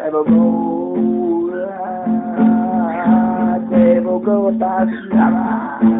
Table go, table go, chama.